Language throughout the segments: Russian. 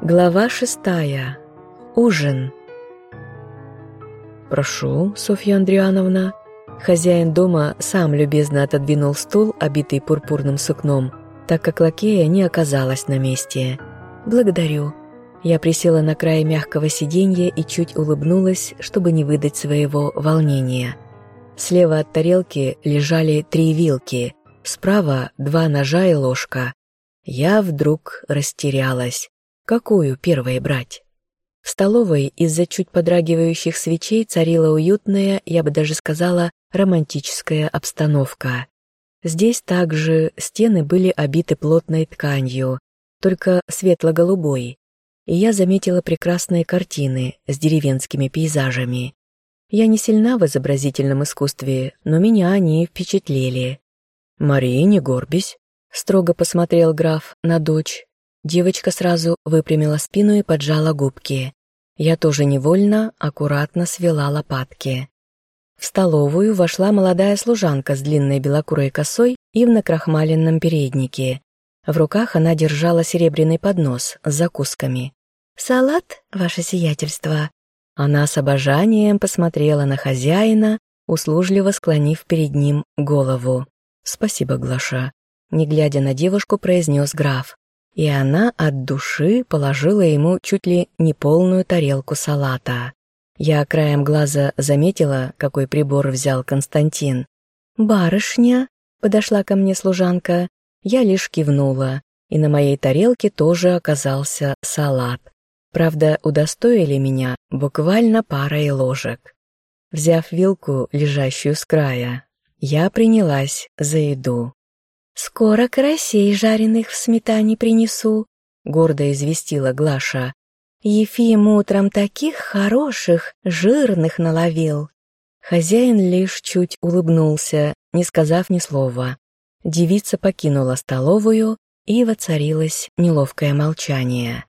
Глава шестая. Ужин. «Прошу, Софья Андриановна». Хозяин дома сам любезно отодвинул стул, обитый пурпурным сукном, так как лакея не оказалась на месте. «Благодарю». Я присела на край мягкого сиденья и чуть улыбнулась, чтобы не выдать своего волнения. Слева от тарелки лежали три вилки, справа два ножа и ложка. Я вдруг растерялась. Какую первой брать? В столовой из-за чуть подрагивающих свечей царила уютная, я бы даже сказала, романтическая обстановка. Здесь также стены были обиты плотной тканью, только светло-голубой, и я заметила прекрасные картины с деревенскими пейзажами. Я не сильна в изобразительном искусстве, но меня они впечатлили. «Мария, не горбись», — строго посмотрел граф на дочь. Девочка сразу выпрямила спину и поджала губки. Я тоже невольно, аккуратно свела лопатки. В столовую вошла молодая служанка с длинной белокурой косой и в накрахмаленном переднике. В руках она держала серебряный поднос с закусками. «Салат, ваше сиятельство?» Она с обожанием посмотрела на хозяина, услужливо склонив перед ним голову. «Спасибо, Глаша», — не глядя на девушку, произнес граф и она от души положила ему чуть ли не полную тарелку салата. Я краем глаза заметила, какой прибор взял Константин. «Барышня!» — подошла ко мне служанка. Я лишь кивнула, и на моей тарелке тоже оказался салат. Правда, удостоили меня буквально парой ложек. Взяв вилку, лежащую с края, я принялась за еду. «Скоро карасей жареных в сметане принесу», — гордо известила Глаша. «Ефим утром таких хороших, жирных наловил». Хозяин лишь чуть улыбнулся, не сказав ни слова. Девица покинула столовую, и воцарилось неловкое молчание.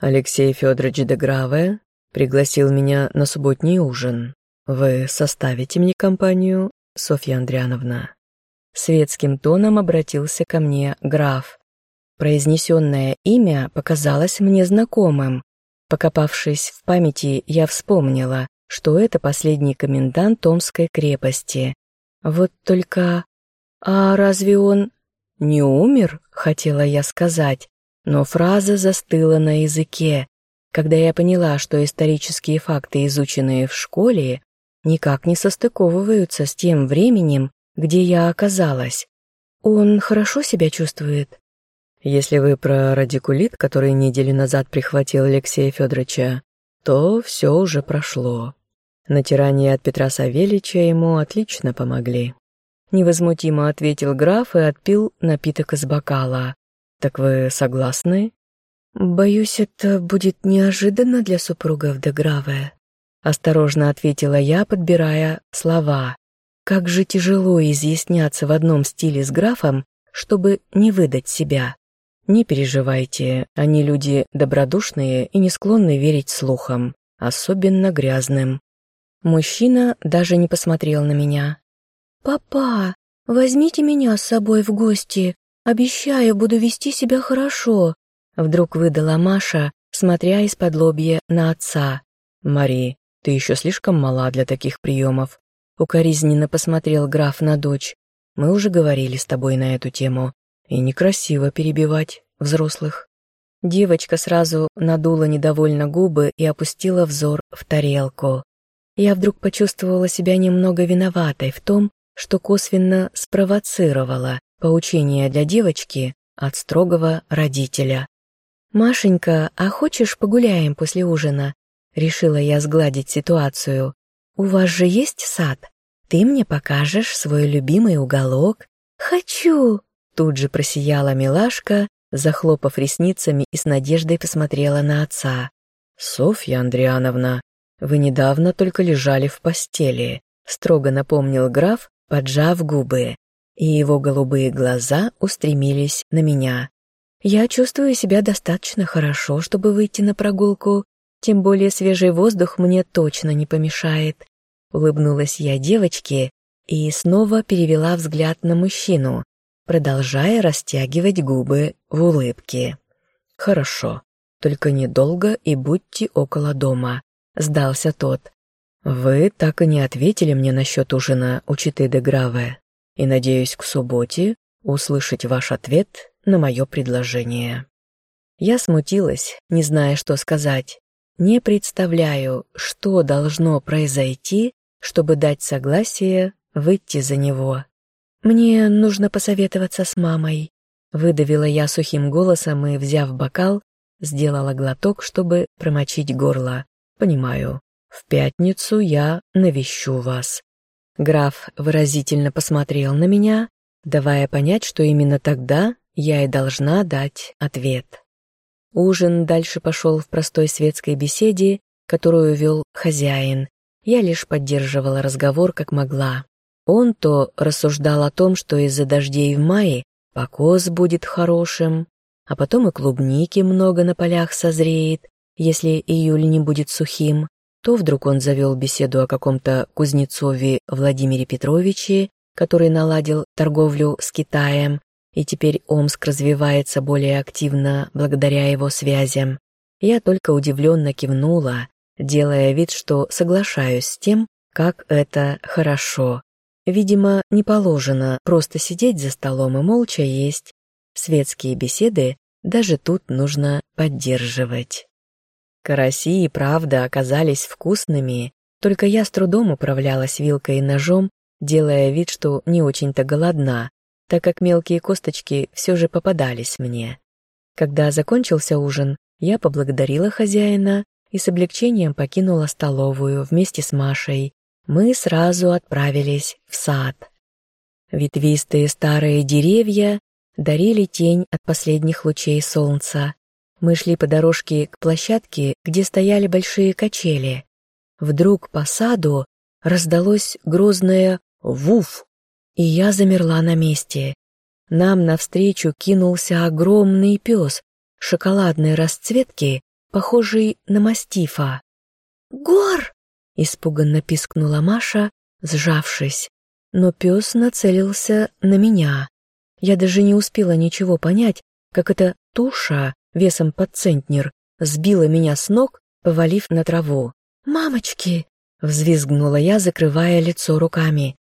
«Алексей Федорович де Граве пригласил меня на субботний ужин. Вы составите мне компанию, Софья Андриановна?» Светским тоном обратился ко мне граф. Произнесенное имя показалось мне знакомым. Покопавшись в памяти, я вспомнила, что это последний комендант Томской крепости. Вот только... А разве он... Не умер, хотела я сказать, но фраза застыла на языке, когда я поняла, что исторические факты, изученные в школе, никак не состыковываются с тем временем, где я оказалась. Он хорошо себя чувствует? Если вы про радикулит, который неделю назад прихватил Алексея Федоровича, то все уже прошло. Натирание от Петра Савельича ему отлично помогли. Невозмутимо ответил граф и отпил напиток из бокала. «Так вы согласны?» «Боюсь, это будет неожиданно для супругов де Граве», — осторожно ответила я, подбирая слова. Как же тяжело изъясняться в одном стиле с графом, чтобы не выдать себя. Не переживайте, они люди добродушные и не склонны верить слухам, особенно грязным. Мужчина даже не посмотрел на меня. «Папа, возьмите меня с собой в гости. Обещаю, буду вести себя хорошо», — вдруг выдала Маша, смотря из-под лобья на отца. «Мари, ты еще слишком мала для таких приемов. Укоризненно посмотрел граф на дочь. «Мы уже говорили с тобой на эту тему. И некрасиво перебивать взрослых». Девочка сразу надула недовольно губы и опустила взор в тарелку. Я вдруг почувствовала себя немного виноватой в том, что косвенно спровоцировала поучение для девочки от строгого родителя. «Машенька, а хочешь погуляем после ужина?» Решила я сгладить ситуацию. «У вас же есть сад? Ты мне покажешь свой любимый уголок?» «Хочу!» Тут же просияла милашка, захлопав ресницами и с надеждой посмотрела на отца. «Софья Андриановна, вы недавно только лежали в постели», строго напомнил граф, поджав губы, и его голубые глаза устремились на меня. «Я чувствую себя достаточно хорошо, чтобы выйти на прогулку, тем более свежий воздух мне точно не помешает. Улыбнулась я девочке и снова перевела взгляд на мужчину, продолжая растягивать губы в улыбке. «Хорошо. Только недолго и будьте около дома», — сдался тот. «Вы так и не ответили мне насчет ужина у Читы де Граве, и надеюсь к субботе услышать ваш ответ на мое предложение». Я смутилась, не зная, что сказать. Не представляю, что должно произойти, чтобы дать согласие выйти за него. «Мне нужно посоветоваться с мамой», — выдавила я сухим голосом и, взяв бокал, сделала глоток, чтобы промочить горло. «Понимаю. В пятницу я навещу вас». Граф выразительно посмотрел на меня, давая понять, что именно тогда я и должна дать ответ. Ужин дальше пошел в простой светской беседе, которую вел хозяин. Я лишь поддерживала разговор как могла. Он то рассуждал о том, что из-за дождей в мае покос будет хорошим, а потом и клубники много на полях созреет, если июль не будет сухим, то вдруг он завел беседу о каком-то Кузнецове Владимире Петровиче, который наладил торговлю с Китаем, и теперь Омск развивается более активно благодаря его связям. Я только удивленно кивнула, делая вид, что соглашаюсь с тем, как это хорошо. Видимо, не положено просто сидеть за столом и молча есть. Светские беседы даже тут нужно поддерживать. Караси и правда оказались вкусными, только я с трудом управлялась вилкой и ножом, делая вид, что не очень-то голодна, так как мелкие косточки все же попадались мне. Когда закончился ужин, я поблагодарила хозяина и с облегчением покинула столовую вместе с Машей. Мы сразу отправились в сад. Ветвистые старые деревья дарили тень от последних лучей солнца. Мы шли по дорожке к площадке, где стояли большие качели. Вдруг по саду раздалось грозное «вуф», и я замерла на месте. Нам навстречу кинулся огромный пес шоколадной расцветки, похожий на мастифа. «Гор!» — испуганно пискнула Маша, сжавшись. Но пес нацелился на меня. Я даже не успела ничего понять, как эта туша весом под центнер сбила меня с ног, повалив на траву. «Мамочки!» — взвизгнула я, закрывая лицо руками.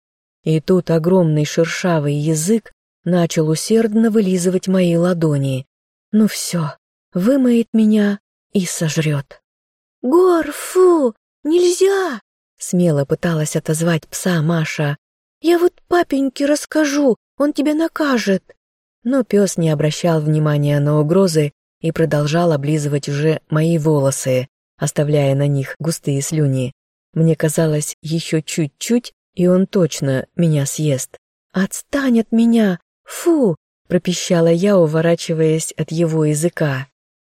И тут огромный шершавый язык начал усердно вылизывать мои ладони. Ну все, вымоет меня и сожрет. «Гор, фу, нельзя!» Смело пыталась отозвать пса Маша. «Я вот папеньке расскажу, он тебя накажет». Но пес не обращал внимания на угрозы и продолжал облизывать уже мои волосы, оставляя на них густые слюни. Мне казалось, еще чуть-чуть, и он точно меня съест. «Отстань от меня! Фу!» — пропищала я, уворачиваясь от его языка.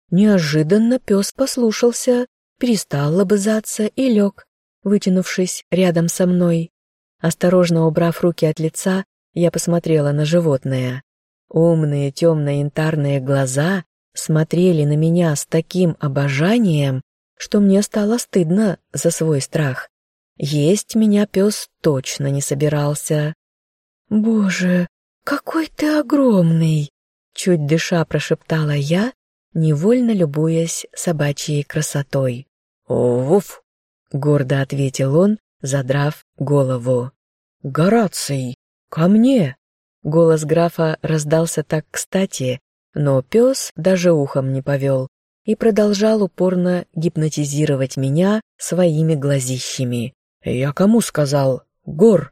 Неожиданно пес послушался, перестал лобызаться и лег, вытянувшись рядом со мной. Осторожно убрав руки от лица, я посмотрела на животное. Умные темно-янтарные глаза смотрели на меня с таким обожанием, что мне стало стыдно за свой страх. Есть меня пес точно не собирался. «Боже, какой ты огромный!» Чуть дыша прошептала я, невольно любуясь собачьей красотой. «Вуф!» — гордо ответил он, задрав голову. «Гораций, ко мне!» Голос графа раздался так кстати, но пес даже ухом не повел и продолжал упорно гипнотизировать меня своими глазищами. «Я кому сказал? Гор!»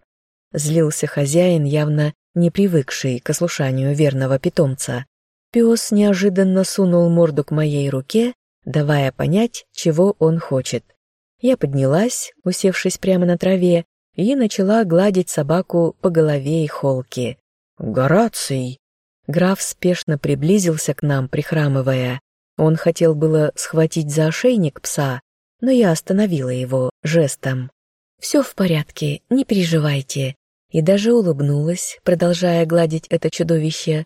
Злился хозяин, явно не привыкший к ослушанию верного питомца. Пес неожиданно сунул морду к моей руке, давая понять, чего он хочет. Я поднялась, усевшись прямо на траве, и начала гладить собаку по голове и холке. «Гораций!» Граф спешно приблизился к нам, прихрамывая. Он хотел было схватить за ошейник пса, но я остановила его жестом. «Все в порядке, не переживайте». И даже улыбнулась, продолжая гладить это чудовище.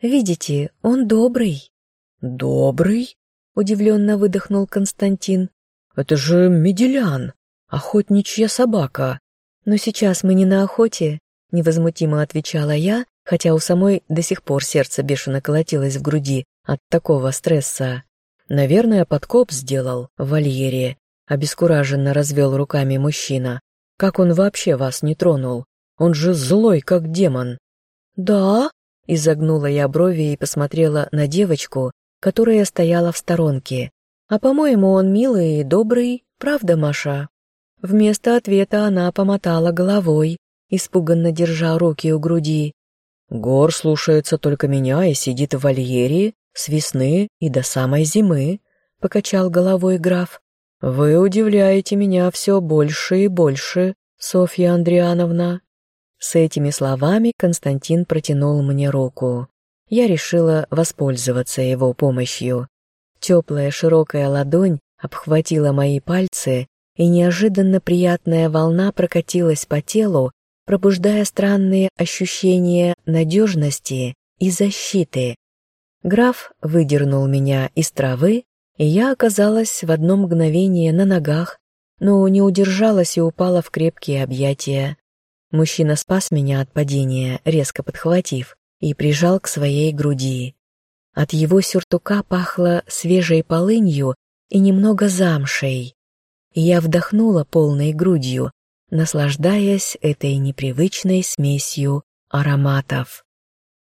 «Видите, он добрый». «Добрый?» — удивленно выдохнул Константин. «Это же Меделян, охотничья собака». «Но сейчас мы не на охоте», — невозмутимо отвечала я, хотя у самой до сих пор сердце бешено колотилось в груди от такого стресса. Наверное, подкоп сделал в вольере. Обескураженно развел руками мужчина. Как он вообще вас не тронул? Он же злой, как демон. Да? Изогнула я брови и посмотрела на девочку, которая стояла в сторонке. А по-моему, он милый и добрый, правда, Маша? Вместо ответа она помотала головой, испуганно держа руки у груди. «Гор слушается только меня и сидит в вольере с весны и до самой зимы», — покачал головой граф. «Вы удивляете меня все больше и больше, Софья Андриановна». С этими словами Константин протянул мне руку. Я решила воспользоваться его помощью. Теплая широкая ладонь обхватила мои пальцы и неожиданно приятная волна прокатилась по телу, пробуждая странные ощущения надежности и защиты. Граф выдернул меня из травы, и я оказалась в одно мгновение на ногах, но не удержалась и упала в крепкие объятия. Мужчина спас меня от падения, резко подхватив, и прижал к своей груди. От его сюртука пахло свежей полынью и немного замшей я вдохнула полной грудью, наслаждаясь этой непривычной смесью ароматов.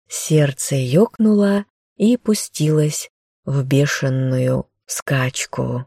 Сердце ёкнуло и пустилось в бешеную скачку.